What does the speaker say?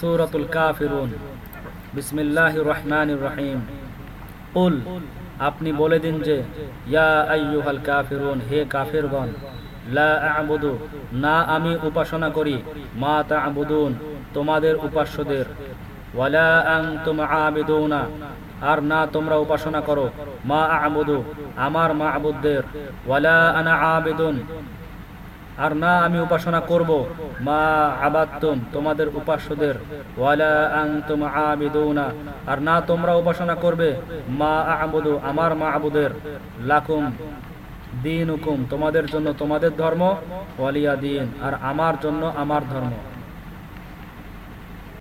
সূরাতুল কাফিরুন। বিসমিল্লাহির রহমানির রহিম। কুল, আপনি বলে দিন যে, ইয়া আইয়ুহাল কাফিরুন, হে কাফিরগণ, লা আ'বুদু, না আমি উপাসনা করি, মা তা তা'বুদুন, তোমাদের উপাস্যদের। ওয়ালা আনতুম আবিদুনা, আর না তোমরা উপাসনা করো, মা আ'বুদু, আমার মা'বুদদের। ওয়ালা আনা আবিদুন আর না আমি উপাসনা করব। মা আবাত্তুম তোমাদের উপাস্যদের। ওয়ালা আনতুম আবিদুনা, আর না তোমরা উপাসনা করবে। মা আবুদু, আমার মা আবুদের লাকুম দিন হুকুম তোমাদের জন্য তোমাদের ধর্ম। ওয়ালিয়া দিন, আর আমার জন্য আমার ধর্ম।